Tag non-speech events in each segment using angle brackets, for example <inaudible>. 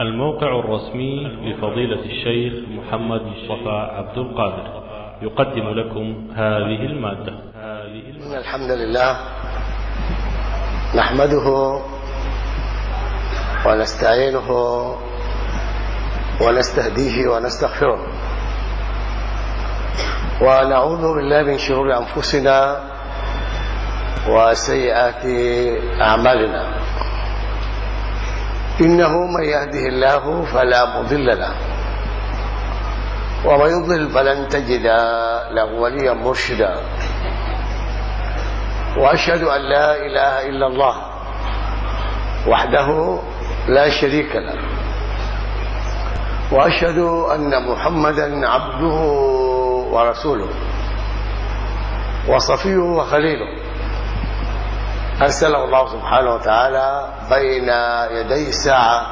الموقع الرسمي لفضيلة الشيخ محمد مصطفى عبد القادر. يقدم لكم هذه المادة. إن الحمد لله نحمده ونستعينه ونستهديه ونستغفره. ونعوذ بالله من شرور أنفسنا وسيئات أعمالنا. إنه من يهده الله فلا مضل له. ومن يضلل فلن تجد له وليا مرشدا. وأشهد أن لا إله إلا الله وحده لا شريك له. وأشهد أن محمدا عبده ورسوله وصفيه وخليله. أرسله الله سبحانه وتعالى بين يدي الساعة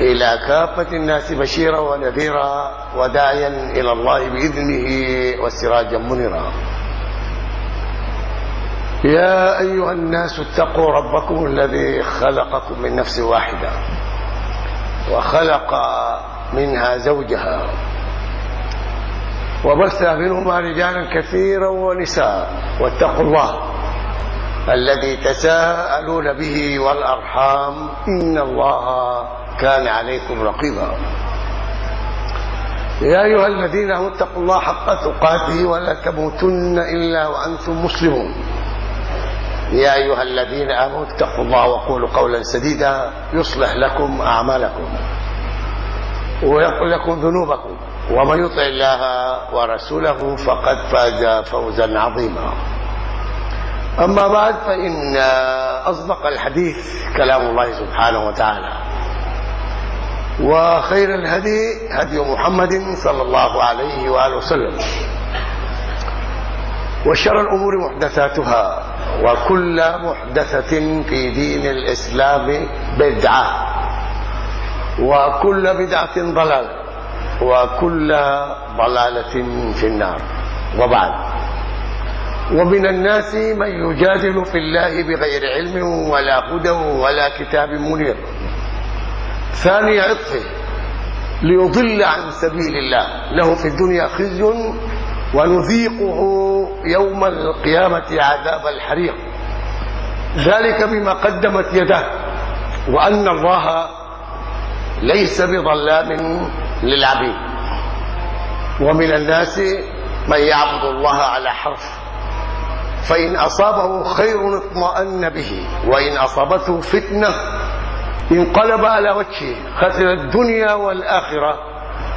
إلى كافة الناس بشيرا ونذيرا وداعيا إلى الله بإذنه وسراجا منيرا. يا أيها الناس اتقوا ربكم الذي خلقكم من نفس واحدة وخلق منها زوجها وبث منهما رجالا كثيرا ونساء. واتقوا الله. الذي تساءلون به والأرحام إن الله كان عليكم رقيبا. يا أيها الذين آمنوا اتقوا الله حق تقاته ولا تموتن إلا وأنتم مسلمون. يا أيها الذين آمنوا اتقوا الله وقولوا قولا سديدا يصلح لكم أعمالكم ويغفر لكم ذنوبكم. ومن يطع الله ورسوله فقد فاز فوزا عظيما. أما بعد فإن أصدق الحديث كلام الله سبحانه وتعالى. وخير الهدي هدي محمد صلى الله عليه وآله وسلم. وشر الأمور محدثاتها وكل محدثة في دين الإسلام بدعة وكل بدعة ضلالة وكل ضلالة في النار. وبعد. ومن الناس من يجادل في الله بغير علم ولا هدى ولا كتاب منير. ثاني عطفه ليضل عن سبيل الله. له في الدنيا خزي ونذيقه يوم القيامة عذاب الحريق. ذلك بما قدمت يداه وأن الله ليس بظلام للعبيد. ومن الناس من يعبد الله على حرف. فإن أصابه خير اطمأن به وإن أصابته فتنة انقلب على وجهه خسر الدنيا والآخرة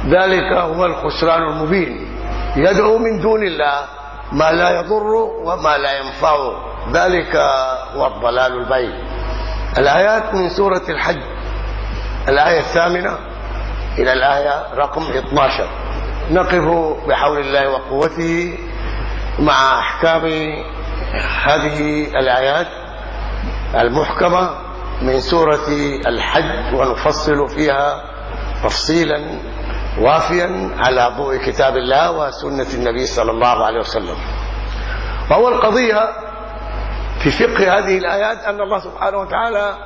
ذلك هو الخسران المبين. يدعو من دون الله ما لا يضر وما لا ينفعه ذلك هو الضلال البين. الآيات من سورة الحج الآية الثامنة إلى الآية رقم 12 نقف بحول الله وقوته مع أحكام هذه الآيات المحكمة من سورة الحج ونفصل فيها تفصيلا وافيا على ضوء كتاب الله وسنة النبي صلى الله عليه وسلم. وهو القضية في فقه هذه الآيات أن الله سبحانه وتعالى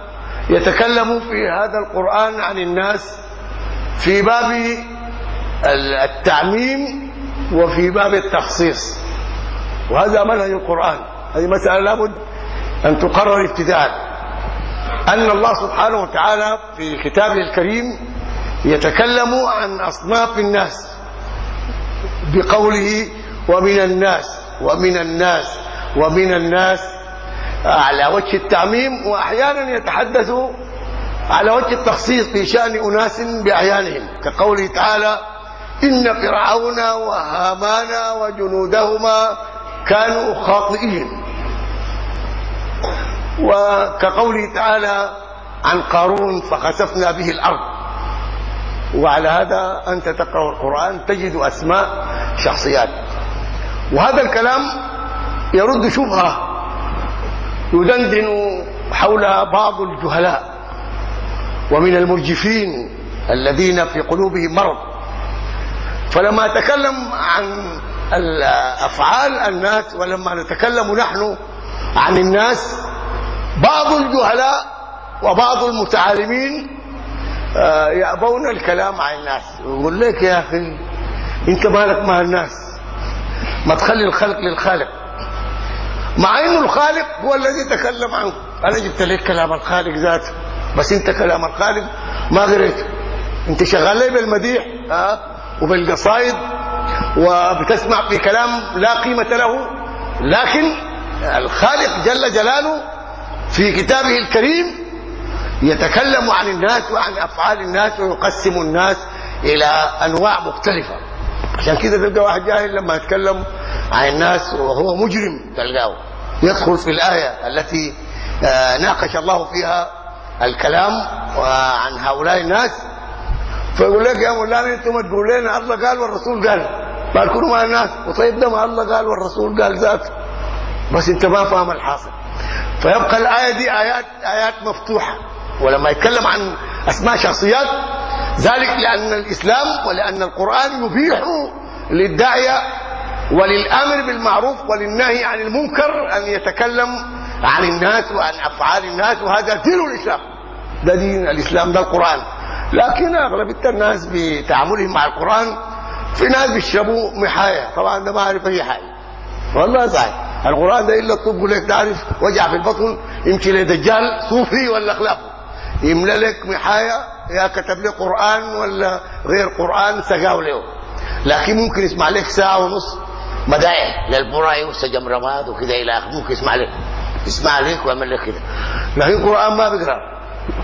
يتكلم في هذا القرآن عن الناس في باب التعميم وفي باب التخصيص. وهذا منهج القرآن. هذه مسألة لابد أن تقرر ابتداء أن الله سبحانه وتعالى في كتابه الكريم يتكلم عن أصناف الناس بقوله ومن الناس ومن الناس ومن الناس على وجه التعميم وأحيانا يتحدث على وجه التخصيص في شأن أناس بأعيانهم. كقوله تعالى إن فرعون وهامان وجنودهما كانوا خاطئين. وكقوله تعالى عن قارون فخسفنا به الأرض. وعلى هذا أنت تقرأ القرآن تجد أسماء شخصيات. وهذا الكلام يرد شبهة يدندن حولها بعض الجهلاء ومن المرجفين الذين في قلوبهم مرض. فلما تكلم عن افعال الناس ولما نتكلم نحن عن الناس بعض الجهلاء وبعض المتعالمين آه، يأبون الكلام عن الناس. يقول لك يا أخي أنت مالك مع الناس؟ ما تخلي الخلق للخالق. مع إنه الخالق هو الذي تكلم عنه. أنا جبت لك كلام الخالق ذاته بس أنت كلام الخالق ما قريته. أنت شغال لي بالمديح ها وبالقصايد وبتسمع في كلام لا قيمة له لكن الخالق جل جلاله في كتابه الكريم يتكلم عن الناس وعن أفعال الناس ويقسم الناس إلى أنواع مختلفة. عشان كده تلقى واحد جاهل لما يتكلم عن الناس وهو مجرم تلقاه. يدخل في الآية التي آه، ناقش الله فيها الكلام عن هؤلاء الناس فيقول لك يا مولانا أنتم ما تقول لنا الله قال والرسول قال. ما تكونوا مع الناس. وطيب ده ما الله قال والرسول قال ذاته. بس انت ما فاهم الحاصل. فيبقى الآية دي آيات آيات مفتوحة. ولما يتكلم عن أسماء شخصيات ذلك لأن الإسلام ولأن القرآن يبيح للداعيه وللأمر بالمعروف وللنهي عن المنكر أن يتكلم عن الناس وعن أفعال الناس وهذا دين الإسلام. ده دين الإسلام ده القرآن. لكن أغلب الناس بتعاملهم مع القرآن في ناس بيشربوا محايا. طبعا ده ما عارف أي حاجة. والله صحيح. القرآن ده إلا الطب لك تعرف وجع في البطن يمشي لدجال صوفي ولا اخلاقه يملى لك محايا يا كتب لي قرآن ولا غير قرآن سقاه له لكن ممكن يسمع لك ساعة ونص مدائح للبراي والسجم رماد وكذا إلى آخره. ممكن يسمع لك. يسمع لك ويعمل لك كده لكن القرآن ما بيقرأ.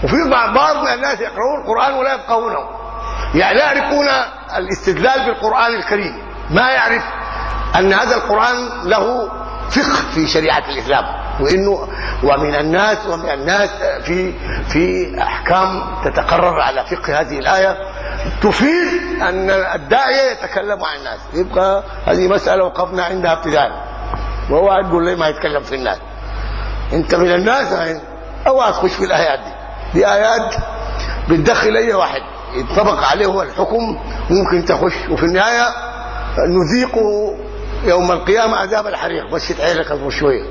وفي بعض الناس يقرؤون القرآن ولا يفقهونه. يعني يعرفون الاستدلال بالقرآن الكريم. ما يعرف أن هذا القرآن له فقه في شريعة الإسلام. وإنه ومن الناس ومن الناس في في أحكام تتقرر على فقه هذه الآية. تفيد أن الداعية يتكلم عن الناس. يبقى هذه مسألة وقفنا عندها ابتداء. وهو تقول لي ما يتكلم في الناس. أنت من الناس؟ أو تخش في الآيات دي؟ دي آيات بتدخل أي واحد. يطبق عليه الحكم ممكن تخش. وفي النهاية نذيقه يوم القيامة عذاب الحريق. بس عينك اصبر شوية.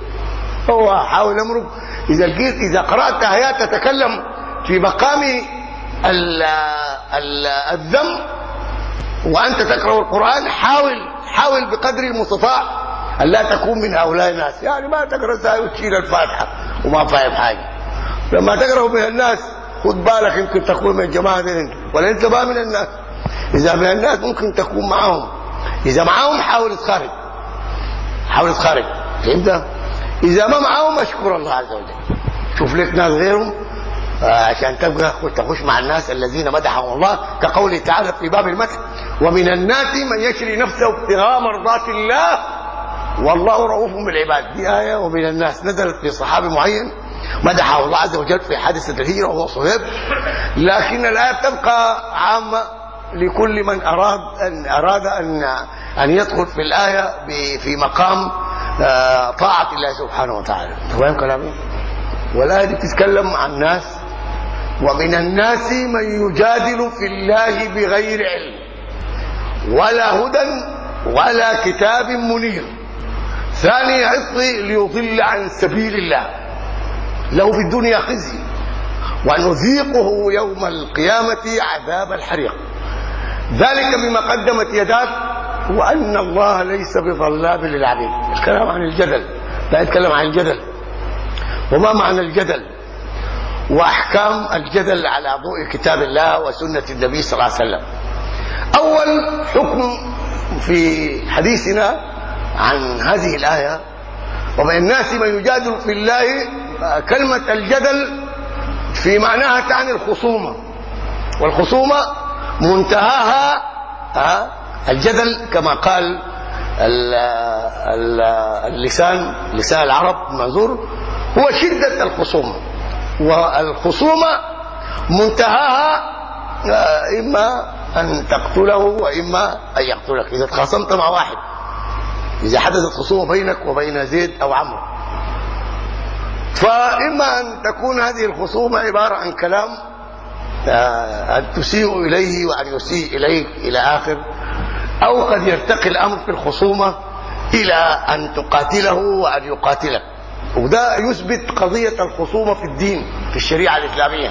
هو حاول امرك إذا لقيت إذا قرأت آيات تتكلم في مقام ال ال الذم وأنت تقرأ القرآن حاول حاول بقدر المستطاع أن لا تكون من هؤلاء الناس. يعني ما تقرأ ساي وتشيل الفاتحة وما فاهم حاجة. لما تقرأ من الناس خد بالك يمكن تكون من الجماعة دي. ولا انت ما من الناس. إذا من الناس ممكن تكون معاهم. إذا معاهم حاول تخارج. حاول تخارج. فهمت؟ إذا ما معاهم أشكر الله عز وجل. شوف لك ناس غيرهم. آه، عشان تبقى تخش مع الناس الذين مدحهم الله كقوله تعالى في باب المدح. ومن الناس من يشري نفسه ابتغاء مرضات الله. والله رؤوف بالعباد. دي آية. ومن الناس نزلت في صحابي معين. مدحه الله عز وجل في حادثه الهجرة وهو صهيب لكن الآية تبقى عامة لكل من أراد ان أراد ان أن يدخل في الآية في مقام آه، طاعة الله سبحانه وتعالى. فاهم كلامي؟ والآية دي بتتكلم عن ناس ومن الناس من يجادل في الله بغير علم ولا هدى ولا كتاب منير. ثاني عطل ليضل عن سبيل الله. له في الدنيا خزي. ونذيقه يوم القيامة عذاب الحريق. ذلك بما قدمت يداك وأن الله ليس بظلام للعبيد. الكلام عن الجدل. لا يتكلم عن الجدل. وما معنى الجدل؟ وأحكام الجدل على ضوء كتاب الله وسنة النبي صلى الله عليه وسلم. أول حكم في حديثنا عن هذه الآية ومن الناس من يجادل في الله كلمة الجدل في معناها تعني الخصومة. والخصومة منتهاها الجدل كما قال اللسان لسان العرب منظور هو شدة الخصومة. والخصومة منتهاها آه، إما أن تقتله وإما أن يقتلك. إذا تخاصمت مع واحد. إذا حدثت خصومة بينك وبين زيد أو عمرو. فإما أن تكون هذه الخصومة عبارة عن كلام آه، أن تسيء إليه وأن يسيء إليك إلى آخر أو قد يرتقي الأمر في الخصومة إلى أن تقاتله وأن يقاتلك وده يثبت قضية الخصومة في الدين في الشريعة الإسلامية.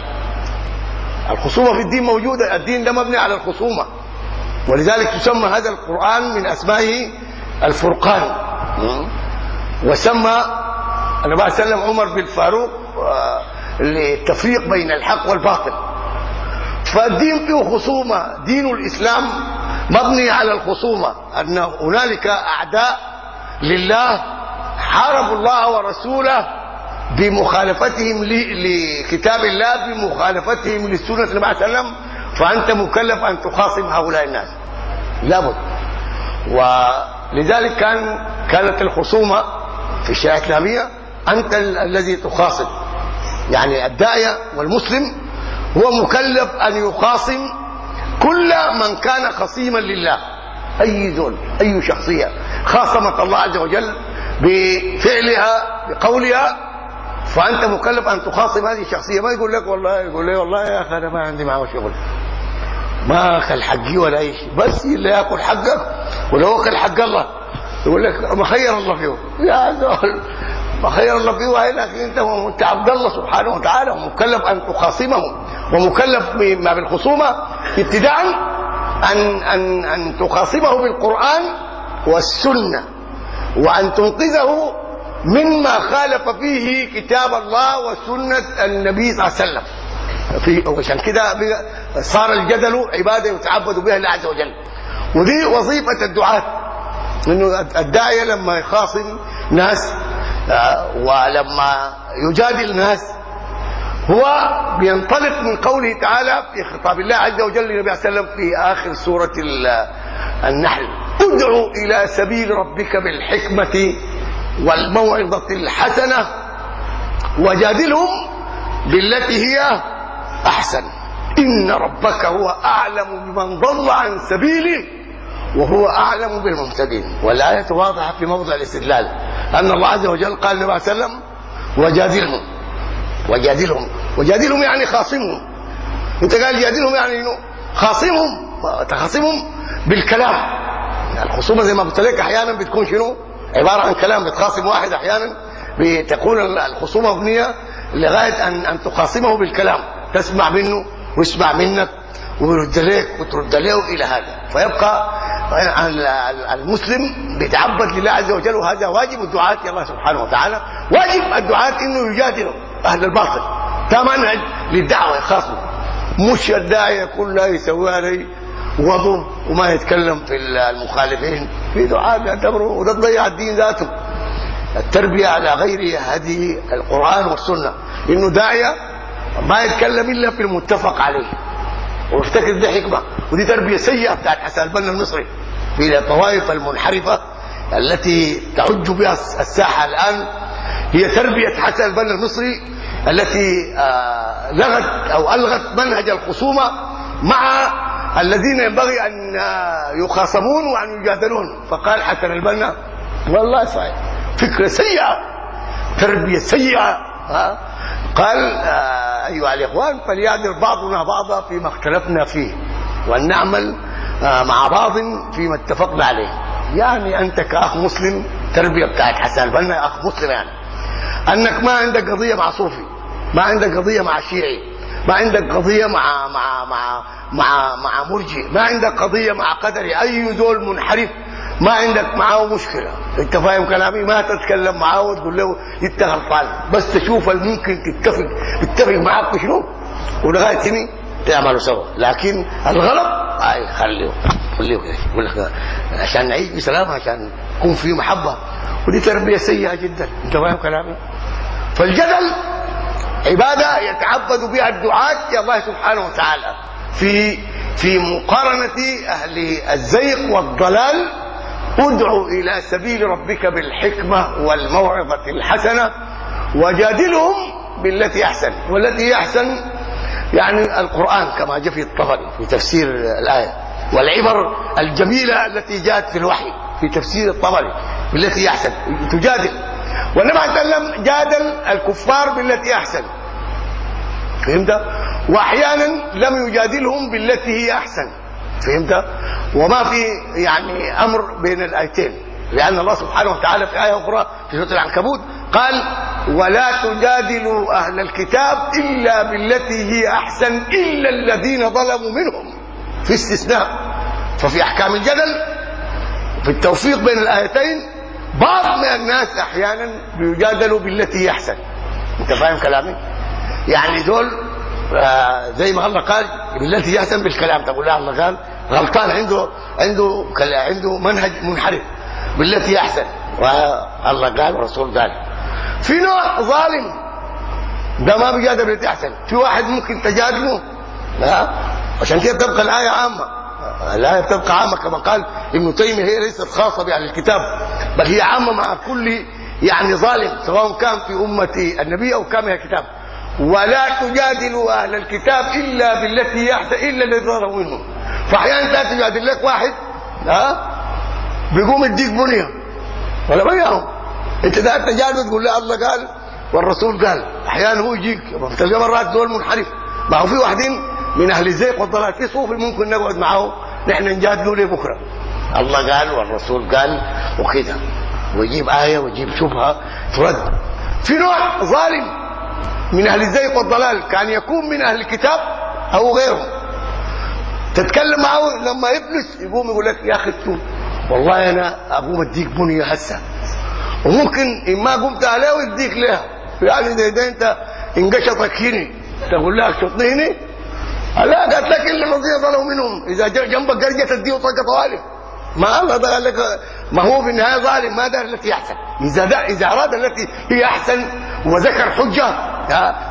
الخصومة في الدين موجودة الدين ده مبني على الخصومة. ولذلك تسمى هذا القرآن من أسمائه الفرقان. وسمى النبي عليه وسلم عمر بن الفاروق للتفريق بين الحق والباطل. فالدين فيه خصومة. دين الإسلام مبني على الخصومة أن هنالك أعداء لله حاربوا الله ورسوله بمخالفتهم لكتاب الله بمخالفتهم للسنة النبي عليه وسلم. فأنت مكلف أن تخاصم هؤلاء الناس. لابد. ولذلك كان كانت الخصومة في الشريعة الإسلامية أنت الذي تخاصم يعني الداعية والمسلم هو مكلف أن يخاصم كل من كان خصيما لله. أي ذل أي شخصية. خاصمت الله عز وجل بفعلها بقولها. فأنت مكلف أن تخاصم هذه الشخصية. ما يقول لك والله يقول لي والله يا أخي أنا ما عندي معه شغل. ما أكل حقي ولا أي شيء. بس اللي يأكل حقك ولو أكل حق الله. يقول لك ما خير الله فيه يا زول ما خير الله فيه وهي لكن أنت أنت عبد الله سبحانه وتعالى ومكلف أن تخاصمه ومكلف ما بالخصومة ابتداء أن أن أن تخاصمه بالقرآن والسنة وأن تنقذه مما خالف فيه كتاب الله وسنة النبي صلى الله عليه وسلم. في وعشان كده صار الجدل عبادة يتعبد بها الله عز وجل. ودي وظيفة الدعاة. انه الداعية لما يخاصم ناس ولما يجادل ناس هو بينطلق من قوله تعالى في خطاب الله عز وجل للنبي عليه وسلم في آخر سورة النحل ادعو إلى سبيل ربك بالحكمة والموعظة الحسنة وجادلهم بالتي هي أحسن. إن ربك هو أعلم بمن ضل عن سبيله وهو أعلم بالمهتدين. والآية واضحة في موضع الاستدلال. أن الله عز وجل قال للنبي صلى الله عليه وسلم وجادلهم. وجادلهم. وجادلهم يعني خاصمهم. أنت قال جادلهم يعني إنه خاصمهم. تخاصمهم بالكلام. يعني الخصومة زي ما قلت لك أحيانا بتكون شنو؟ عبارة عن كلام بتخاصم واحد أحيانا. بتكون الخصومة مبنية لغاية ان أن تخاصمه بالكلام. تسمع منه ويسمع منك. ويرد لك وترد له إلى هذا. فيبقى المسلم بيتعبد لله عز وجل وهذا واجب الدعاة الله سبحانه وتعالى. واجب الدعاة إنه يجادلوا أهل الباطل. ده منهج للدعوة يخاصموا مش الداعي يكون لا يسوي علي وضم وما يتكلم في المخالفين. في دعاء بيعتبروا وده تضيع الدين ذاته. التربية على غير هدي القرآن والسنة. إنه داعية ما يتكلم إلا في المتفق عليه. وافتكر دي حكمة ودي تربية سيئة بتاعت حسن البنا المصري. في الطوائف المنحرفة التي تعج بها الساحة الآن. هي تربية حسن البنا المصري التي لغت أو ألغت منهج الخصومة مع الذين ينبغي أن يخاصمون وأن يجادلون. فقال حسن البنا والله صحيح فكرة سيئة تربية سيئة قال أيها الإخوان فليعذر بعضنا بعضا فيما اختلفنا فيه وان نعمل مع بعض فيما اتفقنا عليه. يعني أنت كأخ مسلم تربية بتاعت حسن البنا أخ مسلم يعني. أنك ما عندك قضية مع صوفي ما عندك قضية مع شيعي ما عندك قضية مع مع مع مع مع مرجئ ما عندك قضية مع قدري أي ذول منحرف ما عندك معاه مشكلة. انت فاهم كلامي؟ ما تتكلم معاه وتقول له انت غلطان بس تشوف ممكن تتفق تتفق معاك في شنو؟ ولغاية هنا تعملوا سوا. لكن الغلط أي خليه. خليه. يقول لك عشان نعيش بسلام عشان يكون في محبة. ودي تربية سيئة جدا. انت فاهم كلامي؟ فالجدل عبادة يتعبد بها الدعاة إلى الله سبحانه وتعالى. في في مقارنة أهل الزيغ والضلال ادعو إلى سبيل ربك بالحكمة والموعظة الحسنة وجادلهم بالتي أحسن. والتي أحسن يعني القرآن كما جاء في الطبري في تفسير الآية والعبر الجميلة التي جاءت في الوحي في تفسير الطبري بالتي أحسن. تجادل. والنبي عليه وسلم جادل الكفار بالتي أحسن. فهمت؟ وأحيانا لم يجادلهم بالتي هي أحسن. فهمت؟ وما في يعني أمر بين الآيتين لأن الله سبحانه وتعالى في آية أخرى في سورة العنكبوت قال ولا تجادلوا أهل الكتاب إلا بالتي هي أحسن إلا الذين ظلموا منهم. في استثناء. ففي أحكام الجدل في التوفيق بين الآيتين بعض من الناس أحيانا بيجادلوا بالتي هي أحسن. أنت فاهم كلامي؟ يعني دول زي ما الله قال بالتي أحسن بالكلام تقول لا الله قال غلطان عنده عنده عنده منهج منحرف بالتي هي أحسن. والله قال والرسول قال. في نوع ظالم ده ما بيجادل بالتي أحسن. في واحد ممكن تجادله لا عشان كده تبقى الآية عامة. الآية بتبقى عامة كما قال ابن تيمية هي ليست خاصة بأهل الكتاب بل هي عامة مع كل يعني ظالم سواء كان في أمة النبي أو كان من الكتاب. ولا تجادلوا أهل الكتاب إلا بالتي احسن إلا الذي منهم. فأحيانا تأتي تجادل لك واحد ها؟ بيقوم يديك بنية. ولا بياهم أنت ده تجادل تقول لا الله قال والرسول قال. أحيانا هو يجيك. بتلقى مرات دول منحرف. ما هو في واحدين من أهل الزيق والضلال. في صوفي ممكن نقعد معاه نحن نجادله ليه بكرة؟ الله قال والرسول قال وكده. ويجيب آية ويجيب شبهة ترد. في نوع ظالم. من أهل الزيق والضلال. كان يكون من أهل الكتاب أو غيرهم. تتكلم معه لما يفلس يقوم يقول لك يا أخي والله أنا أقوم أديك بنيه هسه. وممكن إن ما قمت عليه ويديك لها يعني اذا أنت انقشطك هنا تقول لها شطني لا قالت لك اللي الذين ظلموا منهم. إذا جنبك قرجه تديه طقه طوالب. ما الله ده قال لك. ما هو في النهايه ظالم ما دار التي احسن إذا ده إذا أراد التي هي أحسن وذكر حجة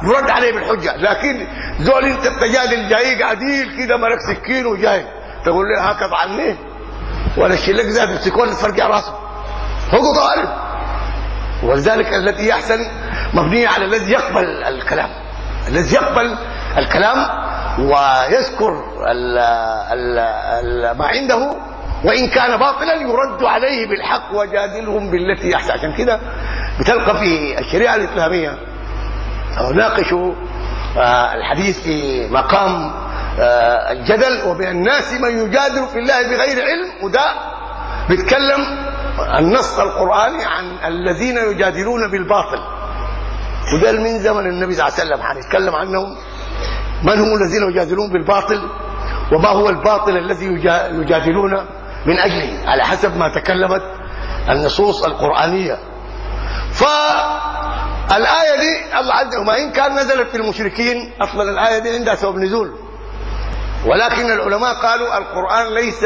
يرد عليه بالحجة. لكن زول أنت بتجادل جاي قعديل كده مالك سكين وجاي. تقول له هكذا عني؟ ولا شيلك ذات السكون تفرقع راسه. هو ظالم. ولذلك التي يحسن مبنيه على الذي يقبل الكلام. الذي يقبل الكلام ويذكر ال ما عنده وإن كان باطلا يرد عليه بالحق وجادلهم بالتي احسن عشان كده بتلقى في الشريعة الإسلامية أو ناقشوا الحديث في مقام الجدل وبين الناس من يجادل في الله بغير علم وده بيتكلم النص القرآني عن الذين يجادلون بالباطل. وده من زمن النبي صلى الله عليه وسلم هنتكلم عنهم. من هم الذين يجادلون بالباطل؟ وما هو الباطل الذي يجادلون؟ من أجله على حسب ما تكلمت النصوص القرآنية. فالآية دي الله عز إن كان نزلت في المشركين أصلا الآية دي عندها سبب نزول. ولكن العلماء قالوا القرآن ليس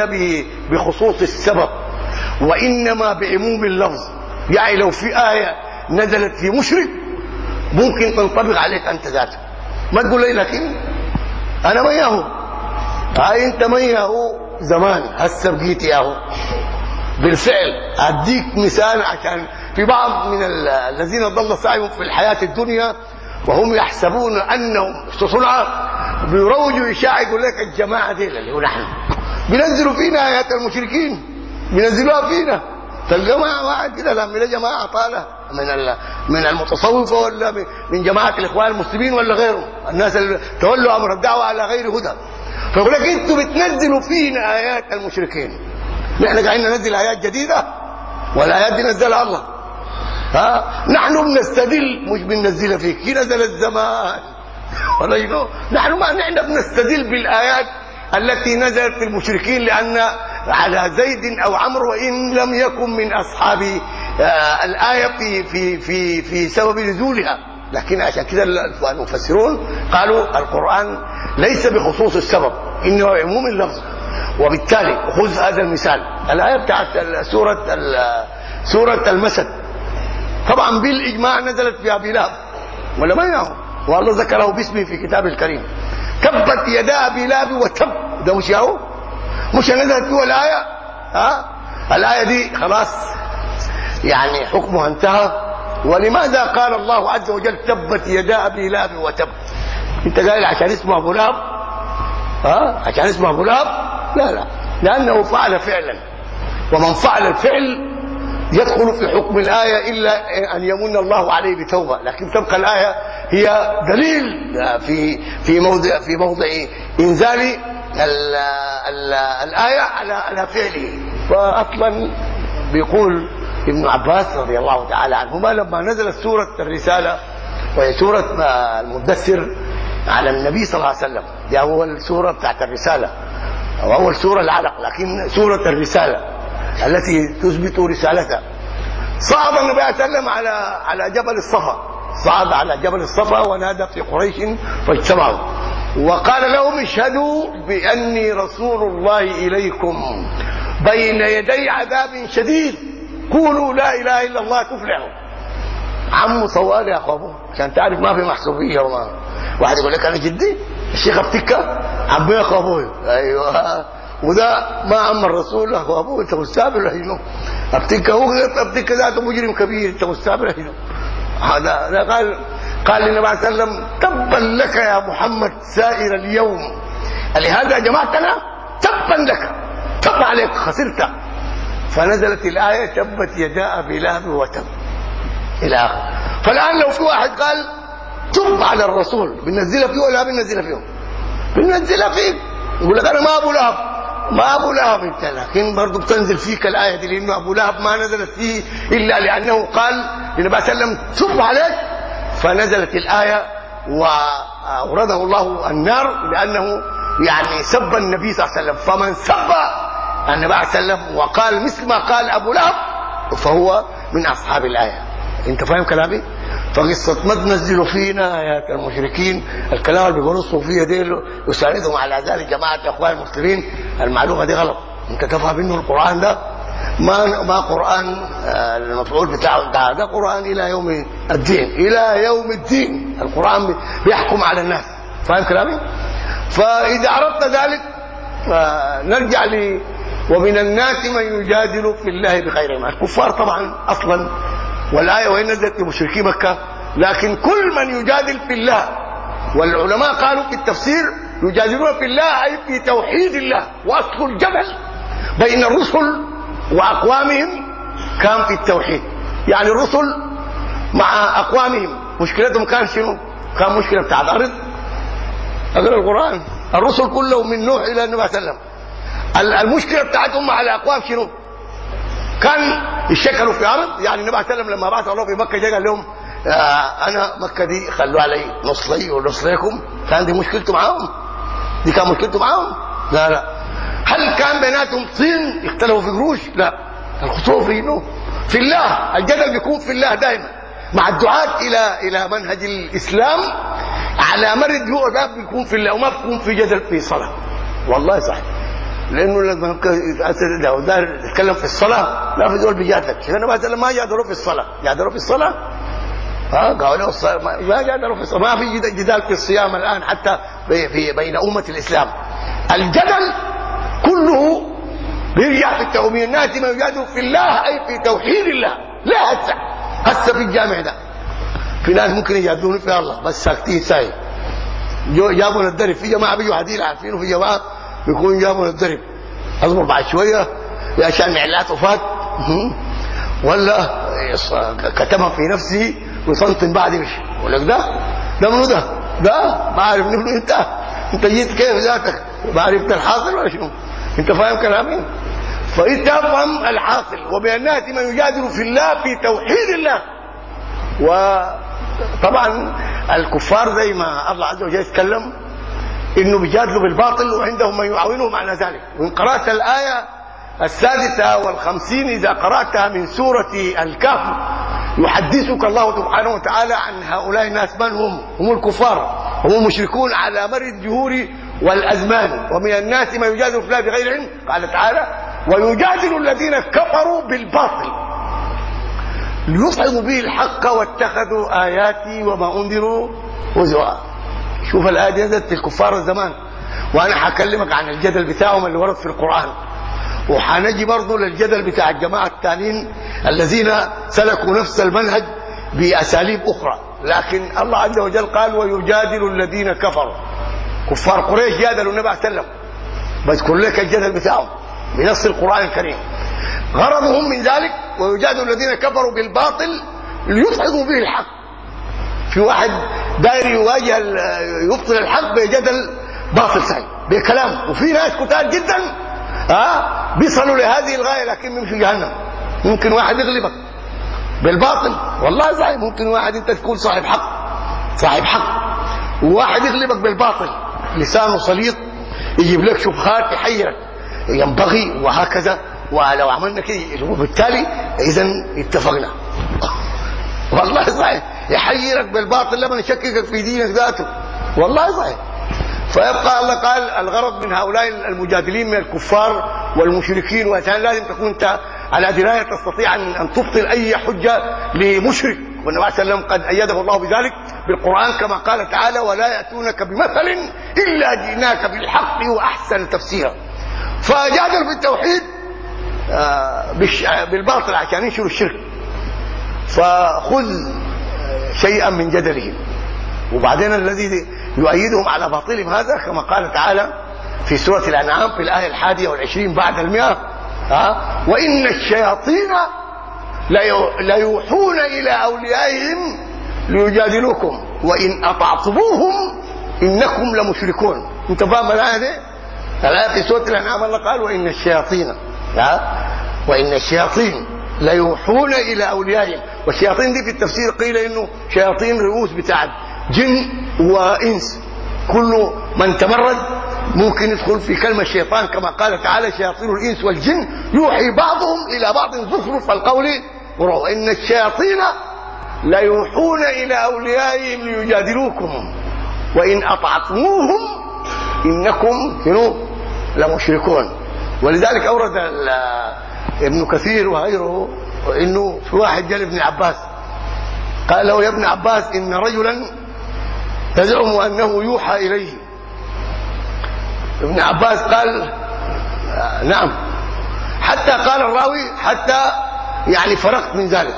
بخصوص السبب وإنما بعموم اللفظ. يعني لو في آية نزلت في مشرك ممكن تنطبق عليك أنت ذاتك ما تقول لي لكن أنا ما ياهو هاي أنت ما ياهو زمان. هسه بقيت ياهو بالفعل أديك مثال عشان في بعض من الذين ضل سعيهم في الحياة الدنيا وهم يحسبون أنهم صنعاء بيروجوا إشاعة يقول لك الجماعة دي اللي هو نحن. بينزلوا فينا آيات المشركين. بينزلوها فينا. تلقى واحد كده لما جماعة طالع. من من المتصوفة ولا من جماعة الإخوان المسلمين ولا غيرهم؟ الناس اللي تولوا أمر الدعوة على غير هدى. فيقول لك أنتوا بتنزلوا فينا آيات المشركين. نحن قاعدين ننزل آيات جديدة. والآيات دي نزلها الله. ها؟ نحن بنستدل مش بننزلها فيك. هي نزلت زمان. <laughs> ولا نحن ما نحن بنستدل بالآيات التي نزلت في المشركين لأن على زيد أو عمرو وإن لم يكن من أصحاب الآية في في في في سبب نزولها. لكن عشان كده المفسرون قالوا القرآن ليس بخصوص السبب انه عموم اللفظ. وبالتالي خذ هذا المثال. الآية بتاعت سورة سورة المسد. طبعا بالإجماع نزلت في أبي لهب. ولا ما يعرف والله ذكره باسمه في كتابه الكريم. تبت يدا أبي لهب وتب. ده مش ياهو؟ مش نزلت فيه الآية؟ ها؟ الآية دي خلاص. يعني حكمها انتهى. ولماذا قال الله عز وجل تبت يدا أبي لهب وتب؟ أنت قايل عشان اسمه أبو لهب؟ ها؟ عشان اسمه أبو لهب؟ لا لا. لأنه فعل فعلا. ومن فعل الفعل يدخل في حكم الآية إلا أن يمن الله عليه بتوبة. لكن تبقى الآية هي دليل في في موضع في موضع إنزال ال ال الآية على على فعله. فأصلا بيقول ابن عباس رضي الله تعالى عنهما لما نزلت سورة الرسالة وهي سورة المدثر على النبي صلى الله عليه وسلم. دي أول سورة بتاعت الرسالة. أو أول سورة العلق لكن سورة الرسالة التي تثبت رسالته صعد النبي صلى الله عليه وسلم على على جبل الصفا صعد على جبل الصفا ونادى في قريش فاجتمعوا. وقال لهم اشهدوا بأني رسول الله إليكم. بين يدي عذاب شديد. قولوا لا إله إلا الله تفلحوا. عمو صوال يا أخوه عشان تعرف ما في محسوبية وما واحد يقول لك أنا جدي؟ الشيخ ابتكه عمو يا أخوه. أيوه. وده ما عم الرسول اخو أبوه أنت مستقبل له ابتكه هو ابتكه ذاته مجرم كبير أنت مستقبل له هذا قال قال للنبي عليه وسلم تبا لك يا محمد سائر اليوم. لهذا جماعتنا تبا لك تب عليك خسرت. فنزلت الآية تبت يدا ابي لهب وتب. إلى اخره فالآن لو في واحد قال تب على الرسول بننزلها فيه ولا بننزلها فيه؟ بننزلها فيه. يقول لك أنا ما أبو لهب. ما أبو لهب انت لكن برضه بتنزل فيك الآية دي لأنه أبو لهب ما نزلت فيه إلا لأنه قال للنبي صلى الله عليه وسلم عليك. فنزلت الآية وأورده الله النار لأنه يعني سب النبي صلى الله عليه وسلم. فمن سب النبي عليه وسلم وقال مثل ما قال أبو لهب فهو من أصحاب الآية. أنت فاهم كلامي؟ فقصة ما تنزلوا فينا ايات المشركين الكلام اللي بيقولوا الصوفيه دي يساندهم على ذلك جماعة إخوان المسلمين المعلومة دي غلط. أنت تفهم انه القرآن ده؟ ما ما قرآن المفعول بتاعه ده, قرآن إلى يوم الدين إلى يوم الدين. القرآن بيحكم على الناس. فاهم كلامي؟ فإذا عرفت ذلك نرجع ل ومن الناس من يجادل في الله بغير علم الكفار طبعا أصلا والآية وإن نزلت لمشركي مكة لكن كل من يجادل في الله والعلماء قالوا في التفسير يجادلون في الله أي في توحيد الله وأصل الجدل بين الرسل وأقوامهم كان في التوحيد. يعني الرسل مع أقوامهم مشكلتهم كان شنو؟ كان مشكلة بتاع الأرض. أقرأ القرآن. الرسل كلهم من نوح إلى النبي صلى الله عليه وسلم. المشكلة بتاعتهم مع الأقوام شنو؟ كان يشكلوا في أرض. يعني النبي عليه وسلم لما بعث الله في مكة جاء قال لهم آه أنا مكة دي خلوها لي نص لي ونص لكم كان دي مشكلته معاهم. دي كان مشكلته معاهم. لا لا. هل كان بيناتهم طين؟ يختلفوا في قروش لا. الخصوم في إنه في الله. الجدل بيكون في الله دائما مع الدعاة إلى إلى منهج الإسلام على مرد هو ده بيكون في الله وما بيكون في جدل في صلاة. والله صحيح. لأنه لما لو ده يتكلم في الصلاة لا في دول بيجادلك. هنا مثلا ما جادلوا في الصلاة. جادلوا في الصلاة؟ ها قالوا ما جادلوا في الصلاة. ما في جدال في الصيام الآن حتى في بين أمة الإسلام. الجدل كله بيرجع في التوحيد الناس ما يجادل في الله أي في توحيد الله. لا هسه. هسه في الجامع ده. في ناس ممكن يجادلون في الله بس ساكتين ساي جابوا الدرب في جماعة بيجوا عديل عارفين وفي جماعة بيكون جابوا الدرب. اصبر بعد شوية عشان معلات وفات ولا كتمها في نفسه وصنطن بعد مشي يقول لك ده؟ ده منو ده؟ ده؟ ما عارف منو أنت. أنت جيت كيف ذاتك؟ ما عرفت الحاصل ولا شنو. أنت فاهم كلامي؟ فانت افهم الحاصل وبينات من يجادل في الله في توحيد الله. وطبعا الكفار زي ما الله عز وجل يتكلم إنه بيجادلوا بالباطل وعندهم من يعاونهم على ذلك. وان قرأت الآية السادسة والخمسين إذا قرأتها من سورة الكهف يحدثك الله سبحانه وتعالى عن هؤلاء الناس. من هم؟ هم الكفار. هم المشركون على مر الدهور والأزمان. ومن الناس من يجادل في الله بغير علم. قال تعالى ويجادل الذين كفروا بالباطل. ليصعدوا به الحق واتخذوا آياتي وما أنذروا هزوا. شوف الآية دي نزلت الكفار الزمان وأنا هكلمك عن الجدل بتاعهم اللي ورد في القرآن. وحنجي برضه للجدل بتاع الجماعة الثانيين الذين سلكوا نفس المنهج بأساليب أخرى. لكن الله عز وجل قال ويجادل الذين كفروا. كفار قريش جادلوا النبي عليه وسلم. بذكر لك الجدل بتاعهم بنص القرآن الكريم. غرضهم من ذلك ويجادل الذين كفروا بالباطل ليدحضوا به الحق. في واحد داير يواجه يبطل الحق بجدل باطل ثاني بكلام. وفي ناس كتار جدا ها بيصلوا لهذه الغاية لكنهم في جهنم. ممكن واحد يغلبك بالباطل. والله صحيح ممكن واحد انت تكون صاحب حق. صاحب حق. وواحد يغلبك بالباطل. لسانه سليط يجيب لك شبهات يحيرك. ينبغي وهكذا. ولو عملنا كده وبالتالي اذا اتفقنا. <laughs> والله صحيح. يحيرك بالباطل لما يشككك في دينك ذاته. والله صحيح. فيبقى الله قال الغرض من هؤلاء المجادلين من الكفار والمشركين وكان لازم تكون انت على دراية تستطيع ان أن تبطل أي حجة لمشرك. والنبي عليه وسلم قد أيده الله بذلك بالقرآن كما قال تعالى ولا يأتونك بمثل إلا جئناك بالحق وأحسن تفسيرا. فجادلوا بالتوحيد آه، بالباطل عشان ينشروا الشرك. فخذ شيئا من جدلهم. وبعدين الذي يؤيدهم على باطلهم هذا كما قال تعالى في سورة الأنعام في الآية الحادية والعشرين بعد المئة ها؟ وإن الشياطين ليوحون إلى أوليائهم ليجادلوكم وإن أطعتموهم إنكم لمشركون. أنت فاهم الآية دي؟ الآية في سورة الأنعام الله قال وإن الشياطين ها؟ وإن الشياطين ليوحون إلى أوليائهم. والشياطين دي في التفسير قيل إنه شياطين رؤوس بتاعت جن وإنس. كل من تمرد ممكن يدخل في كلمة شيطان كما قال تعالى شياطين الإنس والجن. يوحي بعضهم إلى بعض. زخرف القول وإن الشياطين ليوحون إلى أوليائهم ليجادلوكم. وإن أطعتموهم إنكم لمشركون. ولذلك أورد ابن كثير وغيره انه في واحد جاء ابن عباس. قال له يا ابن عباس إن رجلا تزعم أنه يوحى إليه. ابن عباس قال نعم. حتى قال الراوي حتى يعني فرقت من ذلك.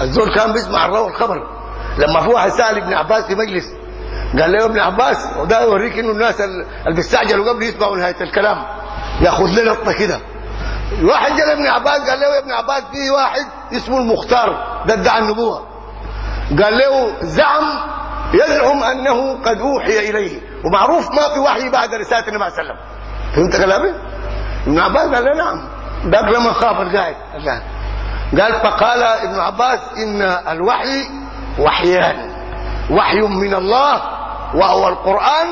الزول كان بيسمع الراوي الخبر. لما في واحد سأل ابن عباس في مجلس قال له ابن عباس وده يوريك إنه الناس اللي بيستعجلوا قبل يسمعوا نهاية الكلام. ياخذ له لقطه كده. واحد جاء ابن عباس قال له يا ابن عباس في واحد اسمه المختار ده ادعى النبوة. قال له زعم يزعم أنه قد أوحي إليه ومعروف ما في وحي بعد رسالة النبي صلى الله عليه وسلم. فهمت كلامي؟ ابن عباس قال له نعم. ده لما خاف القائد قال فقال ابن عباس إن الوحي وحيان. وحي من الله وهو القرآن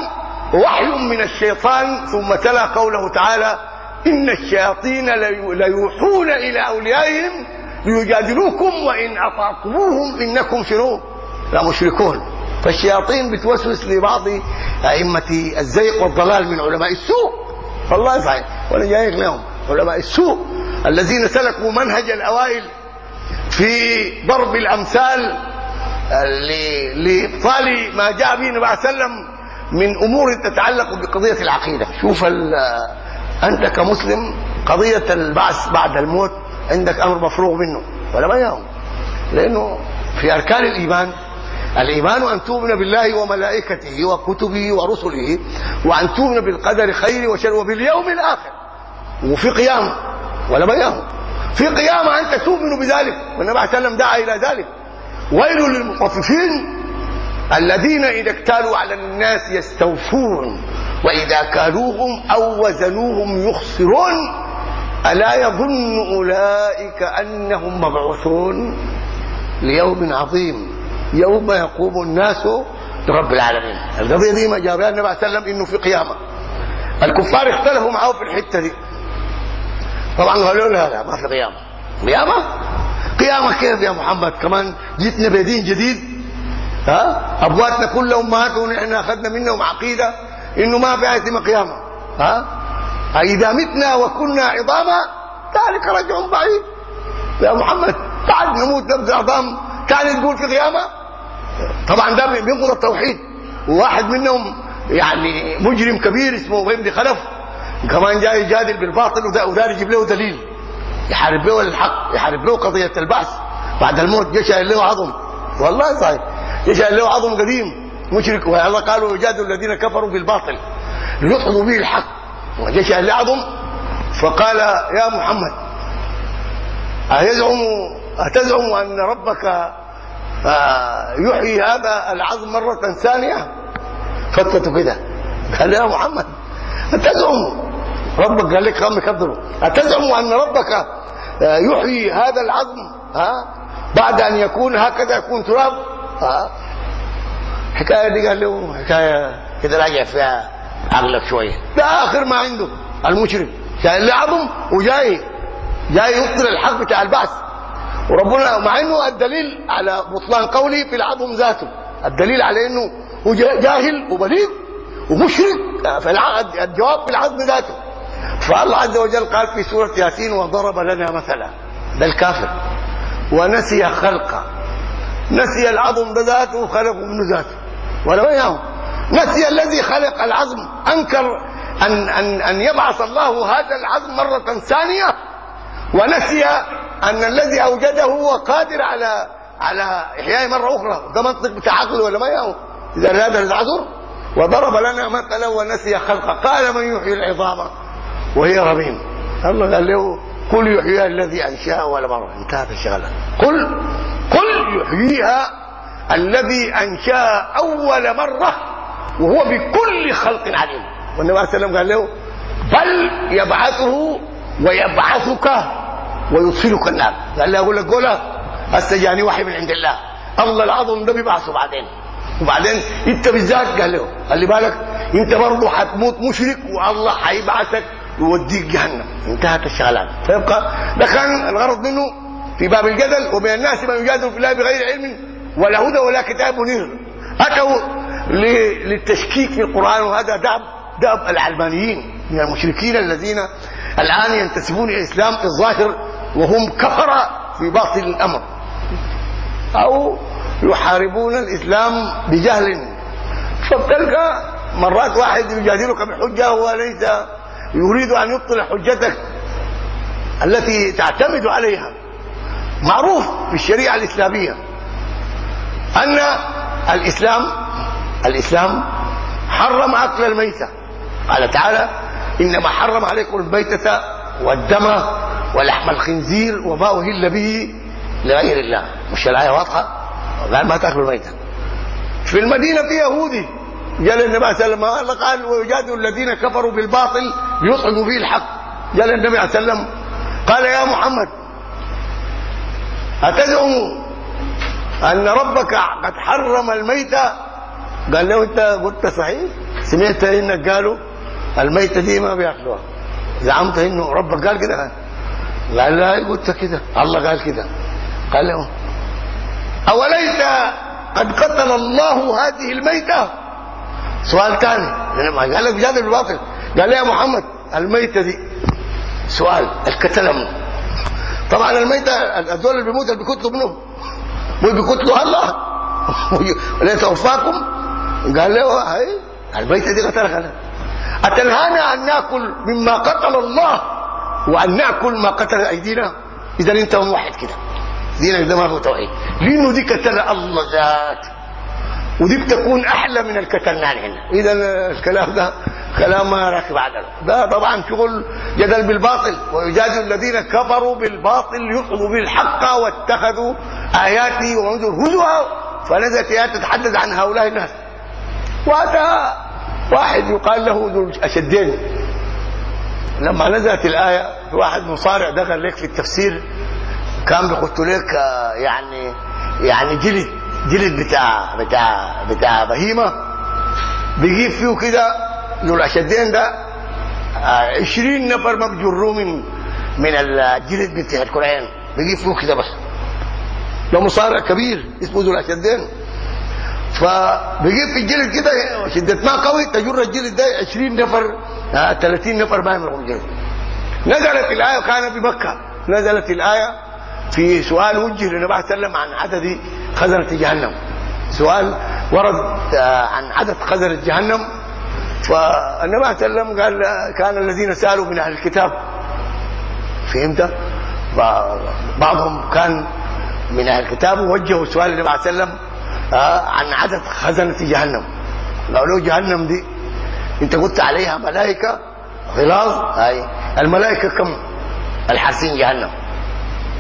ووحي من الشيطان ثم تلا قوله تعالى إن الشياطين ليوحون إلى أوليائهم ليجادلوكم وإن أطعتموهم إنكم شنو؟ لمشركون فالشياطين بتوسوس لبعض أئمة الزيق والضلال من علماء السوء. والله صحيح ولا جايك لهم علماء السوء الذين سلكوا منهج الأوائل في ضرب الأمثال لإبطال ما جاء به النبي صلى الله عليه وسلم من أمور تتعلق بقضية العقيدة. شوف أنت كمسلم قضية البعث بعد الموت عندك أمر مفروغ منه ولا يهم. لأنه في أركان الإيمان الإيمان أن تؤمن بالله وملائكته وكتبه ورسله وأن تؤمن بالقدر خير وشر وباليوم الآخر. وفي قيامه ولا يهم. في قيامة أنت تؤمن بذلك. والنبي عليه وسلم دعا إلى ذلك. ويل للمطففين الذين إذا اكتالوا على الناس يستوفون وإذا كالوهم أو وزنوهم يخسرون ألا يظن أولئك أنهم مبعوثون؟ ليوم عظيم يوم يقوم الناس لرب العالمين. القضية دي ما جابها النبي صلى الله عليه وسلم إنه في قيامة. الكفار اختلفوا معه في الحتة دي. طبعا قالوا لا لا ما في قيامة. قيامة؟ قيامة كيف يا محمد؟ كمان جيتنا بدين جديد ها؟ أبواتنا كلهم ماتوا ونحن أخذنا منهم عقيدة إنه ما في اسم قيامه ها؟ اذا متنا وكنا عظاما ذلك رجع بعيد. يا محمد بعد نموت نبذ عظام كان تقول في قيامة؟ طبعا ده بينقض التوحيد. وواحد منهم يعني مجرم كبير اسمه ابن خلف كمان جاي يجادل بالباطل وده يجيب له دليل. يحارب له الحق يحارب له قضية البعث بعد الموت جيش له عظم. والله صحيح. جيش له عظم قديم مشرك. والله قالوا يجادل الذين كفروا بالباطل. ليدحضوا به الحق. وجيش أهل اعظم فقال يا محمد أيزعم أتزعم أن ربك آه، يحيي هذا العظم مرة ثانية؟ فتته كده. قال يا محمد أتزعم. ربك قال لك خم كذبوا أتزعم أن ربك آه، يحيي هذا العظم ها؟ بعد أن يكون هكذا يكون تراب. ها الحكاية دي قال له حكاية كده راجع فيها عقلك شوية. ده آخر ما عنده المشرك له عظم وجاي جاي يبطل الحق بتاع البعث. وربنا مع إنه الدليل على بطلان قوله في العظم ذاته. الدليل على إنه هو جاهل وبليغ ومشرك فالجواب في العظم ذاته. فالله عز وجل قال في سورة ياسين وضرب لنا مثلا. ده الكافر. ونسي خلقه. نسي العظم بذاته وخلقه من ذاته. ولا وياه نسي الذي خلق العظم. أنكر ان ان أن يبعث الله هذا العظم مرة ثانية. ونسي أن الذي أوجده هو قادر على على إحياء مرة أخرى. ده منطق بتاع عقل ولا ما يهو إذا هذا العذر وضرب لنا مثلا ونسي خلقه. قال من يحيي العظام؟ وهي رميم. الله قال له قل يحييها الذي انشاها اول مرة. انتهت الشغلة. قل قل يحييها الذي انشاها أول مرة وهو بكل خلق عليم. والنبي عليه السلام قال له بل يبعثه ويبعثك ويدخلك النار. قال له أقول لك قولها هسه جاني وحي من عند الله. الله العظم ده بيبعثه بعدين. وبعدين انت بالذات؟ قال له. خلي بالك انت برضه هتموت مشرك والله هيبعثك يوديك جهنم. انتهت الشغلات. فيبقى كان الغرض منه في باب الجدل ومن الناس من يجادل في الله بغير علم ولا هدى ولا كتاب منير. أتوا للتشكيك في القرآن وهذا دأب دأب العلمانيين من المشركين الذين الآن ينتسبون إلى الإسلام الظاهر وهم كفر في باطن الأمر. أو يحاربون الإسلام بجهل. فبتلقى مرات واحد يجادلك بحجة وهو ليس يريد أن يبطل حجتك التي تعتمد عليها. معروف في الشريعة الإسلامية أن الإسلام الإسلام حرم أكل الميتة. قال تعالى إنما حرم عليكم الميتة والدم ولحم الخنزير وما أهل به لغير الله. مش الآية واضحة؟ قال ما تاكلوا الميتة. في المدينة في يهودي قال النبي صلى الله عليه وسلم قال ويجادل الذين كفروا بالباطل ليطعموا به الحق. قال النبي عليه وسلم قال يا محمد أتزعم أن ربك قد حرم الميتة قال له أنت قلت صحيح. سمعت إنك قالوا الميتة دي ما بياكلوها زعمت إنه ربك قال كده. قال لا قلت كده. الله قال كده. قال له أوليس قد قتل الله هذه الميتة؟ سؤال ثاني قال لك بجانب الباطل. قال يا محمد الميتة دي. سؤال الكتلم. طبعا الميتة الدول اللي بيموت اللي بيقتلوا منهم. بيقتلوا الله. <laughs> ولا توفاكم قال له هاي الميتة دي قتلها أتنهانا أن نأكل مما قتل الله وأن نأكل ما قتل أيدينا. إذا أنت موحد كده. دينك ده ما هو توحيد. لأنه دي قتل الله ذات. ودي بتكون أحلى من الكتلنان هنا إذا الكلام ده كلام ما راكب عدله ده طبعا شغل جدل بالباطل ويجادل الذين كفروا بالباطل يطلبوا به الحق واتخذوا آياتي ومنذر هزوا. فنزلت آيات تتحدث عن هؤلاء الناس. وأتى واحد يقال له ذو الأشدين. لما نزلت الآية في واحد مصارع دخل لك في التفسير كان بيحط لك يعني يعني جلد. جلد بتاع بتاع بتاع بهيمة. بيجيب فيه كده ذو الاشدين ده 20 نفر ما من من الجلد بتاع القرآن. بيجيب فيه كده بس. ده مصارع كبير اسمه ذو الاشدين فبيجيب في الجلد كده شدة ما قوي تجر الجلد ده 20 نفر 30 نفر ما يملكوا الجلد. نزلت الآية كان بمكه نزلت الآية في سؤال وجه للنبي عليه وسلم عن عدد خزنة جهنم. سؤال ورد عن عدد خزنة جهنم. فالنبي عليه وسلم قال كان الذين سألوا من أهل الكتاب. فهمت؟ بعضهم كان من أهل الكتاب ووجهوا سؤال الله عليه وسلم عن عدد خزنة جهنم. قالوا جهنم دي انت قلت عليها ملائكة غلاظ هاي الملائكة كم؟ الحاسين جهنم.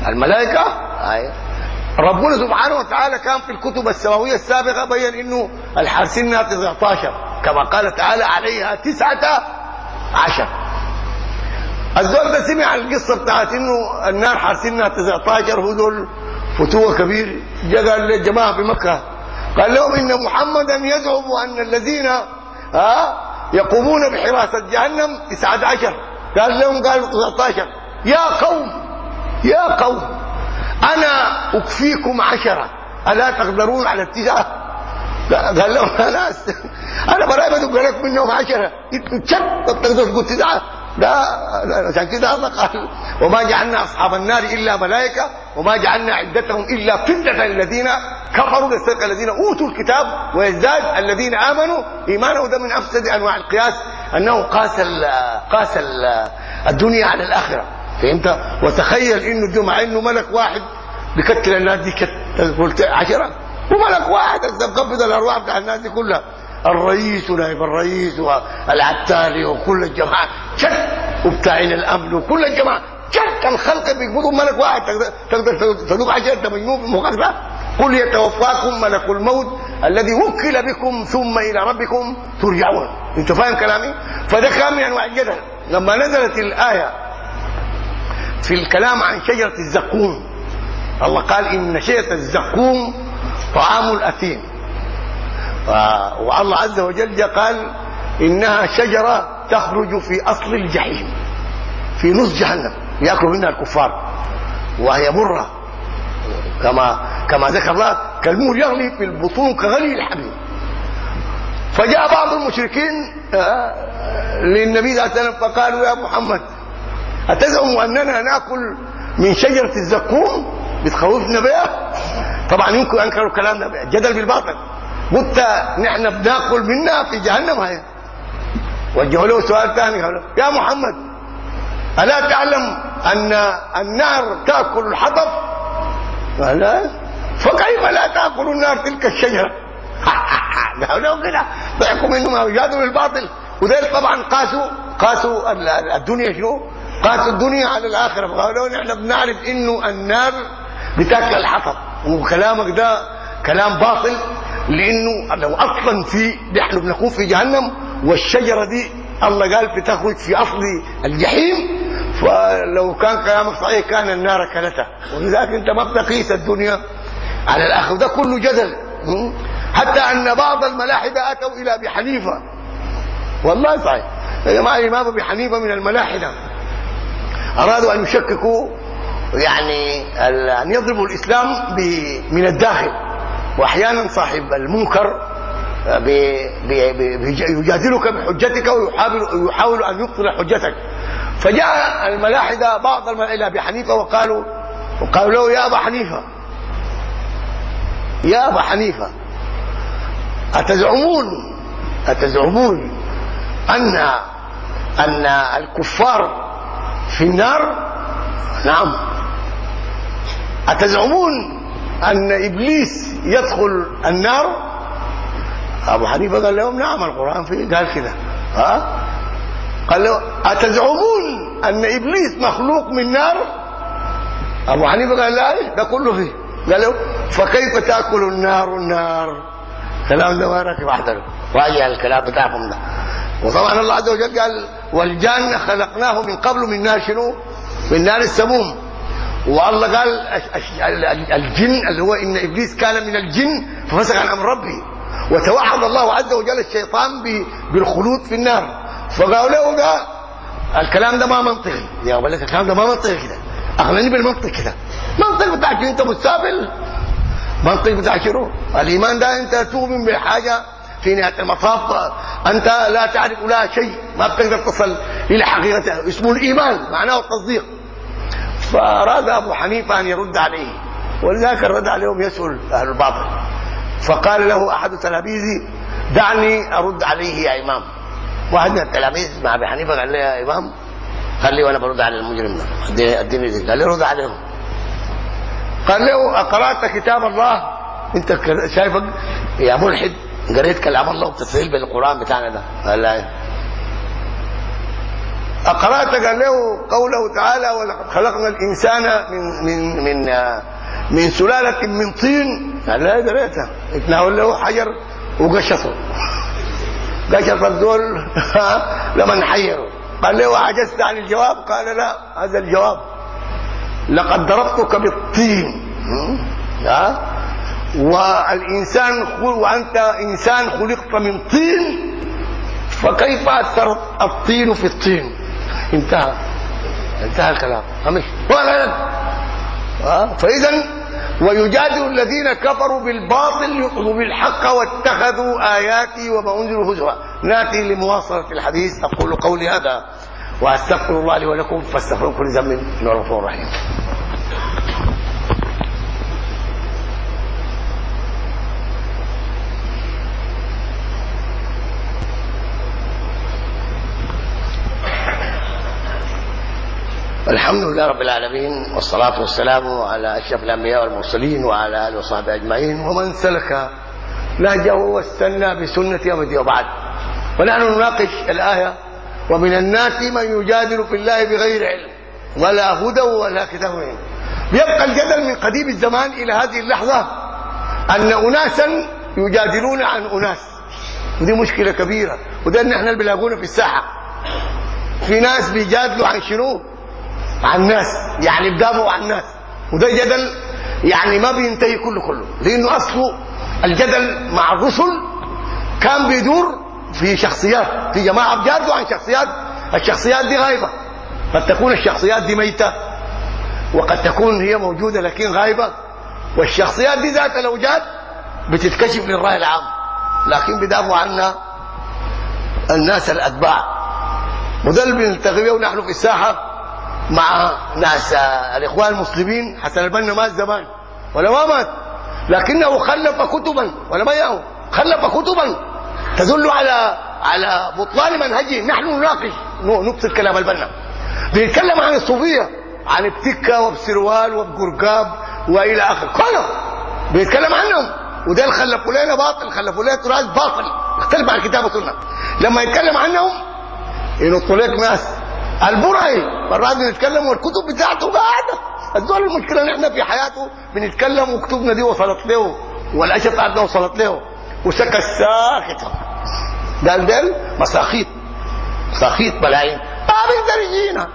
الملائكة؟ هاي ربنا سبحانه وتعالى كان في الكتب السماوية السابقة بين إنه الحارسين 19 كما قال تعالى عليها تسعة عشر. الزول ده سمع القصة بتاعت إنه النار حارسينها 19 هو دول فتوه كبير. جاء قال للجماعه في مكة قال لهم إن محمدا يزعم أن الذين ها يقومون بحراسة جهنم 19 قال لهم قالوا 19 يا قوم يا قوم أنا أكفيكم عشرة ألا تقدرون على التسعه قال لهم <laughs> أنا أنا براي بدق لك منهم عشرة تشك تقدر تقول تسعه لا عشان كده الله قال. وما جعلنا أصحاب النار إلا ملائكة وما جعلنا عدتهم إلا فتنة الذين كفروا للسرقه الذين أوتوا الكتاب ويزداد الذين آمنوا ايمانه وده من أفسد أنواع القياس أنه قاس ال قاس ال الدنيا على الآخرة. فهمت؟ وتخيل إنه مع إنه ملك واحد بيقتل الناس دي قلت عشرة. وملك واحد قبض الأرواح بتاع الناس دي كلها. الرئيس ونائب الرئيس والعتالي وكل الجماعة. شك وبتاعين الأمن وكل الجماعة. شك الخلق بيقبضوا ملك واحد. تقدر تذوق عشرة مجنون بالمقابله قل يتوفاكم ملك الموت الذي وكل بكم ثم إلى ربكم ترجعون. أنت فاهم كلامي؟ فده كان من أنواع الجدل. لما نزلت الآية في الكلام عن شجرة الزقوم. الله قال إن شجرة الزقوم طعام الأثيم. والله عز وجل قال إنها شجرة تخرج في أصل الجحيم في نص جهنم يأكل منها الكفار وهي مرة. كما كما ذكر الله كالمور يغلي في البطون كغلي الحميم فجاء بعض المشركين للنبي صلى الله عليه وسلم فقالوا يا محمد أتزعم أننا نأكل من شجرة الزقوم؟ بتخوفنا بها طبعا يمكن انكروا كلامنا جدل بالباطل. قلت نحن بنأكل منها في جهنم هي وجهوا له سؤال ثاني قالوا يا محمد ألا تعلم أن النار تأكل الحطب؟ قال فكيف لا تأكل النار تلك الشجرة؟ <laughs> قالوا كده ضحكوا منهم وجادوا بالباطل. وذلك طبعا قاسوا قاسوا الدنيا شنو؟ قاسوا الدنيا على الآخرة. فقالوا نحن بنعرف إنه النار بتاكل الحطب. وكلامك ده كلام باطل لإنه لو أصلا في نحن بنكون في جهنم والشجرة دي الله قال بتخرج في أصل الجحيم. فلو كان كلامك صحيح كان النار كلتها ولذلك أنت ما بتقيس الدنيا على الآخر. ده كله جدل. حتى أن بعض الملاحدة أتوا إلى أبي حنيفة. والله صحيح. يا جماعة الامام أبي حنيفة من الملاحدة. أرادوا أن يشككوا يعني أن يضربوا الإسلام من الداخل. وأحيانا صاحب المنكر يجادلك بحجتك ويحاول يحاول أن يبطل حجتك. فجاء الملاحدة بعض إلى أبي حنيفة وقالوا وقالوا له يا أبا حنيفة يا أبا حنيفة أتزعمون؟ أتزعمون ان أن الكفار في النار؟ نعم. أتزعمون أن إبليس يدخل النار؟ أبو حنيفة قال لهم نعم القرآن فيه قال كده. ها؟ قال له أتزعمون أن إبليس مخلوق من نار؟ أبو حنيفة قال لا ده كله فيه. قال له فكيف تأكل النار؟ النار. كلام ده ما راكب واجي الكلام بتاعكم ده. وطبعا الله عز وجل قال والجان خلقناه من قبل من نار شنو؟ من نار السموم. والله قال الجن اللي هو إن إبليس كان من الجن ففسق عن أمر ربه وتوعد الله عز وجل الشيطان بالخلود في النار. فقالوا له ده الكلام ده ما منطقي. يا بالك الكلام ده ما منطقي كده. اخبرني بالمنطق كده. منطق بتاعك أنت مستقبل منطق بتاع شنو؟ الإيمان ده أنت تؤمن بحاجه في نهاية المطاف أنت لا تعرف لها شيء ما بتقدر تصل إلى حقيقتها اسمه الإيمان معناه التصديق. فاراد أبو حنيفة أن يرد عليه ولذلك الرد عليهم يسهل أهل الباطل. فقال له أحد تلاميذي دعني أرد عليه يا إمام. واحد من التلاميذ مع أبي حنيفة قال لي يا إمام خلي وأنا برد على المجرم. ده أديني دي قال لي رد عليهم. قال له أقرأت كتاب الله؟ أنت شايفك يا ملحد. قريت كلام الله وبتسهيل بالقرآن بتاعنا ده. قال لا أقرأت قال له قوله تعالى ولقد خلقنا الإنسان من من من من سلالة من طين. قال لا قريتها؟ اتناول له حجر وقشطه. <laughs> قشط الدول. <laughs> لما نحيره قال له عجزت عن الجواب؟ قال لا هذا الجواب. لقد ضربتك بالطين. <laughs> ها؟ والإنسان وأنت إنسان خلقت من طين فكيف أثر الطين في الطين؟ انتهى. انتهى الكلام. همش ولا فإذا ويجادل الذين كفروا بالباطل يطلبوا بالحق واتخذوا آياتي وما أنزلوا هزوا. نأتي لمواصلة الحديث. أقول قولي هذا. وأستغفر الله لي ولكم. فاستغفروا كل ذنب إنه الغفور الرحيم. الحمد لله رب العالمين والصلاة والسلام على أشرف الأنبياء والمرسلين وعلى آله وصحبه أجمعين ومن سلك نهجه واستنى بسنة أبدي وبعد ونحن نناقش الآية ومن الناس من يجادل في الله بغير علم ولا هدى ولا كتاب منه. يبقى الجدل من قديم الزمان إلى هذه اللحظة أن أناسا يجادلون عن أناس. ودي مشكلة كبيرة وده إن إحنا اللي بنلاقونا في الساحة. في ناس بيجادلوا عن شنو؟ عن الناس يعني بدافعوا عن الناس. وده جدل يعني ما بينتهي كله كله لأنه أصله الجدل مع الرسل كان بيدور في شخصيات في جماعة بجادوا عن شخصيات الشخصيات دي غايبة. قد تكون الشخصيات دي ميتة وقد تكون هي موجودة لكن غايبة. والشخصيات دي ذاتها لو جات بتتكشف للرأي العام لكن بيدافعوا عنها الناس الأتباع. وده اللي بنلتقي ونحن في الساحة. مع ناس الإخوان المسلمين حسن البنا مات زمان ولا ما مات. لكنه خلف كتبا ولا ما ياهو خلف كتبا. تدل على على بطلان منهجه. نحن نناقش نبسط كلام البنا. بيتكلم عن الصوفية عن بتكه وبسروال وبقرقاب وإلى اخره كله بيتكلم عنهم. وده اللي خلفوا لنا باطل خلفوا لنا تراث باطل. اختلف عن الكتاب والسنة. لما يتكلم عنهم ينطوا لك ناس. البرعي. مرات بنتكلم والكتب بتاعته قاعدة. الدول المشكلة ان إحنا في حياته بنتكلم وكتبنا دي وصلت له والاشياء بتاعتنا وصلت له. وسكت ساكت قال دل مساخيط. مساخيط بلايين ما بيقدر يجينا.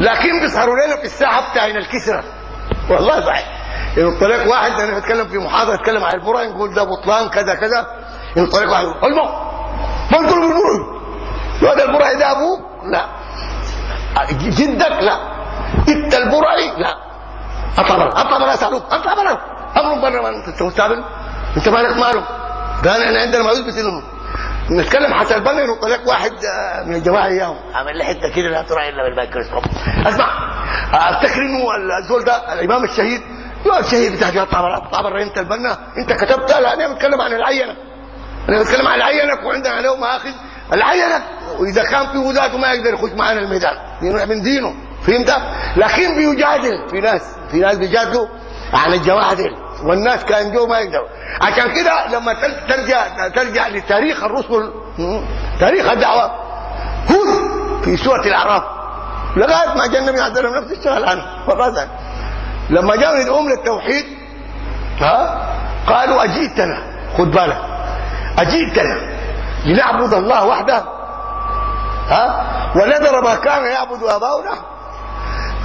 لكن بيسهروا لنا في الساحة بتاعنا الكسرة. والله صحيح. ينط لك واحد أنا بتكلم في محاضرة اتكلم عن البرعي نقول ده بطلان كذا كذا. ينط لك واحد المو ما تقول البرعي هذا البرعي ده أبوك لا. جدك؟ لا. إنت البرعي؟ لا. اطلع اطلع اسالوك اطلع برا أمر برا ما أنت مستقبل أنت مالك ماله ده أنا عندنا معلومات بس نتكلم حتى البنا ينط لك واحد من الجماعة إياهم. عامل لي حتة كده لا ترى إلا بالميكروسكوب أسمع. افتكر انه الزول ده الإمام الشهيد. لا الشهيد بتاع طبعا طبعا أنت البنا. أنت كتبت؟ لا أنا بتكلم عن العينة. أنا بتكلم عن العينة. وعندنا عليه ماخذ العينه وإذا كان في وذاته ما يقدر يخش معنا الميدان. من دينه. فهمت؟ لكن بيجادل. في ناس في ناس بيجادلوا عن الجماعه دي والناس كان جو ما يقدروا عشان كده لما ترجع ترجع لتاريخ الرسل تاريخ الدعوة. هود في سورة الأعراف. لغاية ما جاء النبي عليه نفس الشغل عنه فرزا لما جاءوا يدعوهم للتوحيد ها؟ قالوا اجيتنا خد بالك. اجيتنا لنعبد الله وحده. ها؟ ونذر ما كان يعبد آباؤنا.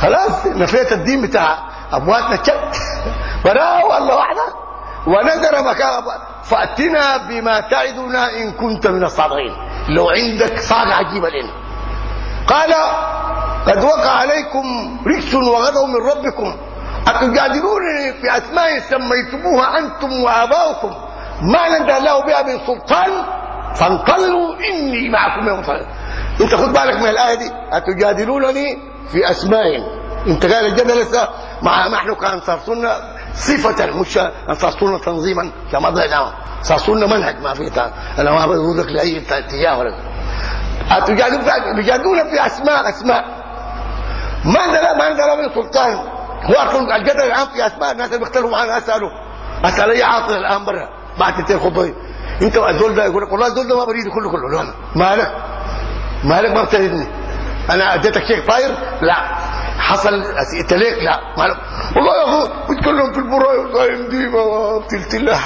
خلاص نفيت الدين بتاع ابواتنا تشت فلا الله وحده. ونذر ما كان فأتنا بما تعدنا إن كنت من الصادقين. لو عندك صاغه عجيبه لنا قال قد وقع عليكم رجس وغضب من ربكم. أتجادلونني في أسماء سميتموها أنتم وآباؤكم؟ ما نزل الله بها من سلطان فانقلوا إني معكم يوم صلاه أنت خد بالك من الآية دي؟ أتجادلونني في أسماء. أنت قال الجدل لسه؟ مع نحن كانصار سنه صفة مش انصار تنظيما كما ضيعنا صار سنه منهج ما في أنا ما بقول لك لأي اتجاه ولا أتجادلون في أسماء أسماء. ما نزل ما نزل من سلطان هو أصلا الجدل الآن في أسماء. الناس اللي بيختلفوا معنا اسالوا أسأل أي عاطل الآن برا. بعد تنتهي الخطبه انت الزول ده يقول لك والله الزول ده ما بريد كله كله. لا مالك؟ مالك ما بتردني أنا اديتك شيء طاير؟ لا. حصل ليك؟ لا. مالك؟ والله يا اخو بتكلم في البراء والقايم دي ما بتلت الله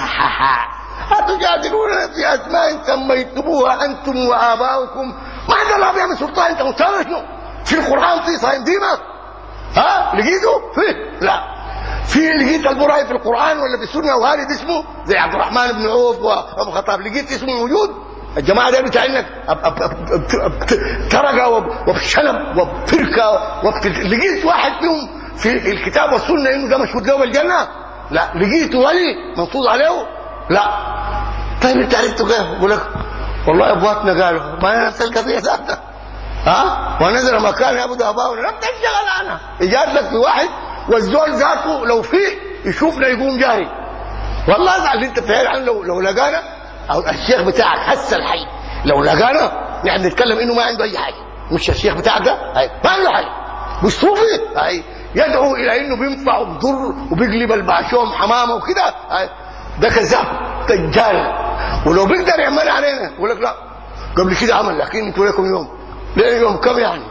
هتجادلون في اسماء سميتموها أنتم وآباؤكم. ما عند الله بيعمل سلطان. انت مستوى شنو؟ في القرآن في صايم ديما ها؟ لقيته؟ في لا. في لقيت البراي في القرآن ولا في السنة وهالد اسمه زي عبد الرحمن بن عوف وأبو الخطاب لقيت اسمه موجود الجماعة دي بتاع انك ترقه وبشنب وبفركه لقيت واحد فيهم في الكتاب والسنة إنه ده مشهود له بالجنه لا لقيته ولي منصوص عليه. لا. طيب انت عرفته كيف؟ بقول لك والله أبواتنا قالوا ما نفس القضية ذاتها ها؟ ونزل مكان يعبد اباؤنا لم تشتغل أنا. إجاد لك في واحد والزول ذاته لو فيه يشوفنا يقوم جاري. والله زعل انت بتهيأ عنه لو لو لقانا؟ أو الشيخ بتاعك هسه الحي. لو لقانا؟ نحن نتكلم إنه ما عنده أي حاجة. مش الشيخ بتاعك ده؟ ما عنده حاجة. مش صوفي؟ هاي يدعو إلى إنه بينفع وبضر وبيقلب البعشوم حمامة وكده. ده كذاب دجال ولو بيقدر يعمل علينا يقول لك لا. قبل كده عمل لكن أنتوا لكم يوم. ليه يوم كم يعني؟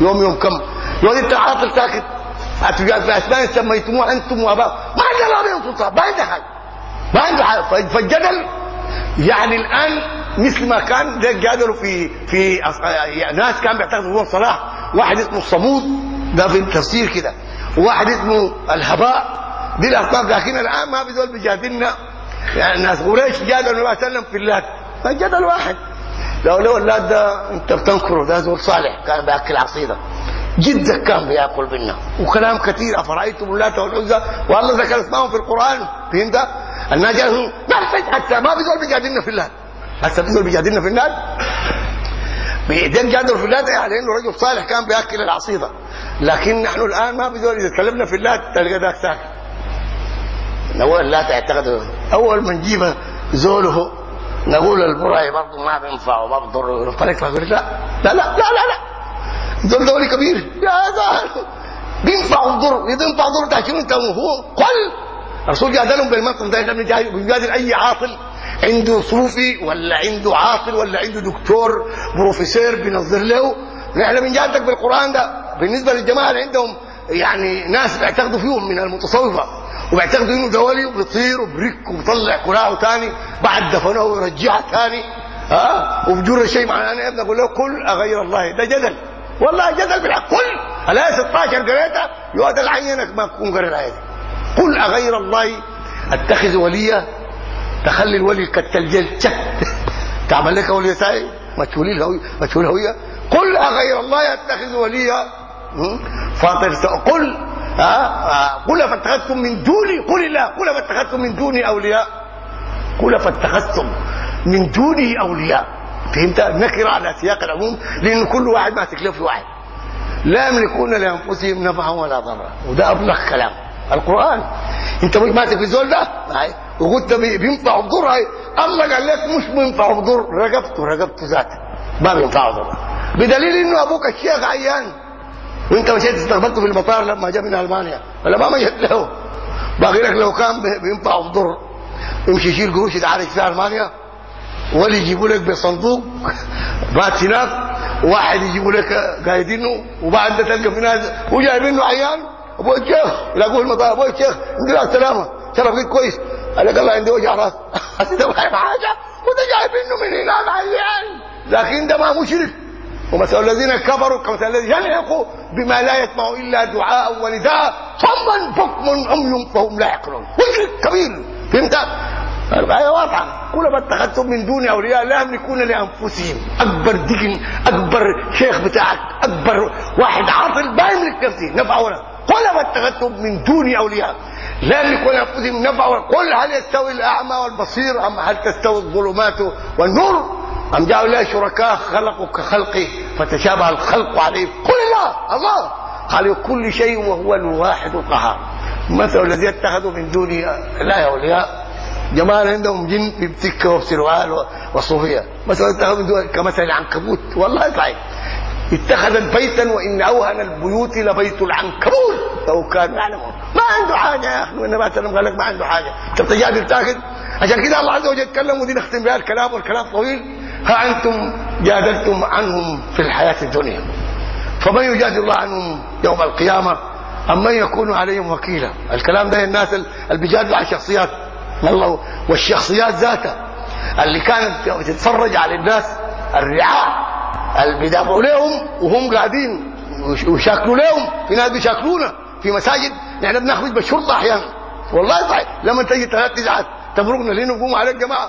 يوم يوم كم؟ يوم انت عاطل ساكت. في اسبانيا سميتموه أنتم واباء ما عنده الله بين سلطان ما عنده حاجة ما عنده حاجة فالجدل يعني الان مثل ما كان ده جادلوا في في ناس كان بيعتقدوا هو صلاح واحد اسمه الصمود ده في التفسير كده وواحد اسمه الهباء دي الاسباب لكن الان ما في دول بيجادلنا يعني الناس قريش جادلوا النبي صلى الله عليه. وسلم في اللات فجدل واحد لو لو اللات ده انت بتنكره ده زول صالح كان بياكل عصيده جدك كان بياكل منا وكلام كثير أفرأيتم اللات والعزى؟ والله ذكر اسمائهم في القرآن. فهمت؟ الناس ما في حتى ما في زول بيجادلنا في اللات هسه في زول بيجادلنا في اللات بيدين جادلوا في اللات يعني إنه رجل صالح كان بيأكل العصيدة. لكن نحن الآن ما في زول إذا تكلمنا في اللات تلقى ذاك ساكت. نقول لا تعتقدوا أول ما نجيب زوله نقول البراي برضه ما بينفع وما بضر لا لا لا لا لا. لا زول دولي كبير. يا زال بينفع وضر بينفع ده شنو انت هو قل. الرسول جادلهم بالمنطق ده إحنا بنجادل أي عاطل عنده صوفي ولا عنده عاقل ولا عنده دكتور بروفيسور بينظر له. نحن بنجادلك بالقرآن ده. بالنسبة للجماعة اللي عندهم يعني ناس بيعتقدوا فيهم من المتصوفة وبيعتقدوا إنه ده ولي وبيطير وبرك وبيطلع كلاعه ثاني بعد دفنه ويرجعها ثاني ها؟ وبجر شيء معنا أنا ابني أقول له كل أغير الله. ده جدل. والله جدل بالحق كل الايه 16 قريتها يؤدل عينك ما تكون قريت الايه قل أغير الله أتخذ وليا؟ تخلي الولي كالتلجل تعمل لك ولي ثاني مجهول الهويه مجهول الهويه قل أغير الله أتخذ وليا. فاطر قل قل فاتخذتم من دوني. قل الله قل فاتخذتم من دوني أولياء. قل فاتخذتم من دونه أولياء. فهمت؟ نكرة على سياق العموم لأن كل واحد ماسك له في واحد. لا يملكون لأنفسهم نفعا ولا ضرا. وده أبلغ كلام. القرآن. أنت ماسك في زول ده؟ وقلت بينفع الضر الله قال لك مش بينفع الضر رقبته رقبته ذاته ما بينفع الضر بدليل إنه أبوك الشيخ عيان. وأنت مشيت استقبلته في المطار لما جاء من ألمانيا. ولا ما مشيت له. باقي لك لو كان بينفع الضر يمشي يشيل قروش يتعالج في ألمانيا. ولا يجيبوا لك بصندوق هناك واحد يجيبوا لك قايدينه وبعد ده تلقى في ناس وجايبينه عيان أبو الشيخ يلاقوه المطار أبو الشيخ عندنا السلامه شرف لك كويس. قال لك الله عندي وجع راس ده ما حاجة؟ وده جايبينه من هناك عيان لكن ده ما مشرك. ومثل الذين كفروا كمثل الذي يلحق بما لا يسمع إلا دعاء ونداء صما بكم عمي فهم لا يعقلون. كبير. فهمت؟ الآية واضحة كل ما اتخذتم من دون أولياء لا يملكون لأنفسهم. أكبر دين أكبر شيخ بتاعك أكبر واحد عاطل ما يملك نفسه نفع ولا. كل ما اتخذتم من دون أولياء لا يملكون لأنفسهم نفع ولا. قل هل يستوي الأعمى والبصير أم هل تستوي الظلمات والنور؟ أم جاءوا الله شركاء خلقوا كخلقه فتشابه الخلق عليه. قل الله الله. خالق كل شيء وهو الواحد القهار. مثل الذي اتخذوا من دونه لا يا أولياء. جماعة عندهم جن بيبتكه وبسروال وصوفية. مثلا اتخذوا كمثل العنكبوت. والله صحيح اتخذت بيتا وإن أوهن البيوت لبيت العنكبوت. لو كانوا يعلمون ما عنده حاجة يا أخي. والنبي صلى الله قال لك ما عنده حاجة. انت بتجادل تاخذ. عشان كده الله عز وجل يتكلم ودي نختم بها الكلام والكلام طويل. ها أنتم جادلتم عنهم في الحياة الدنيا. فمن يجادل الله عنهم يوم القيامة؟ أم من يكون عليهم وكيلا؟ الكلام ده الناس اللي بيجادلوا على الشخصيات. الله والشخصيات ذاتها اللي كانت تتفرج على الناس الرعاع اللي بيدافعوا لهم وهم قاعدين ويشاكلوا لهم. في ناس بيشاكلونا في مساجد. نحن بنخرج بالشرطة أحيانا. والله صحيح. لما تجي ثلاث تزعل تبرقنا لين نقوم على الجماعه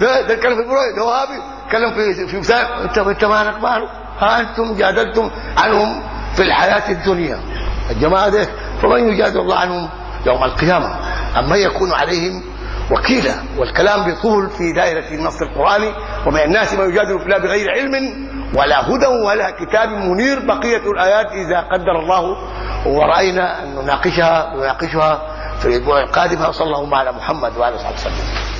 ده ده الكلام في ده وهابي. كلام في في وسائل. انت أنت مالك ماله ها أنتم جادلتم عنهم في الحياة الدنيا. الجماعة ده فمن يجادل الله عنهم يوم القيامة؟ أما يكون عليهم وكيلا والكلام بيطول في دائرة النص القرآني ومن الناس من يجادل في الله بغير علم ولا هدى ولا كتاب منير بقية الآيات إذا قدر الله. ورأينا أن نناقشها نناقشها في الأسبوع القادم صلى الله على محمد وعلى آله وصحبه وسلم.